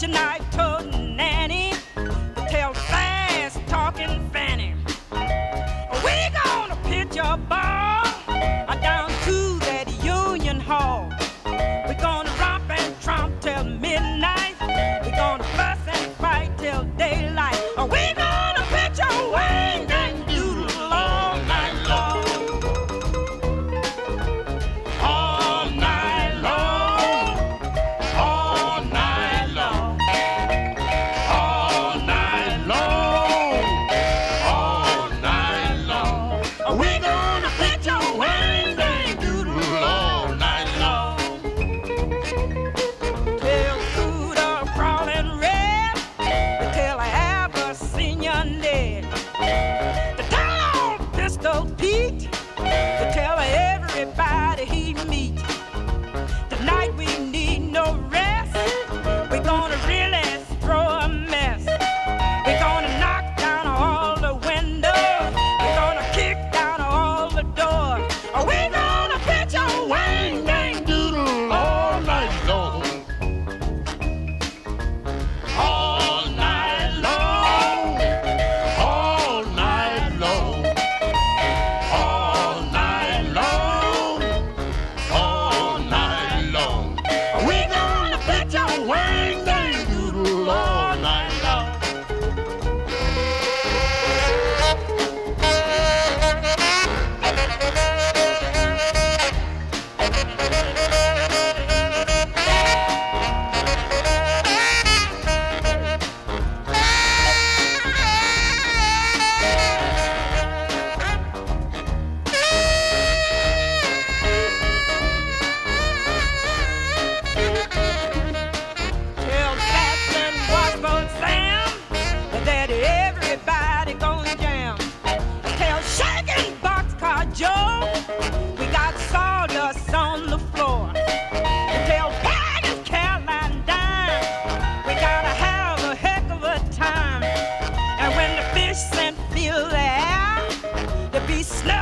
toting Snap.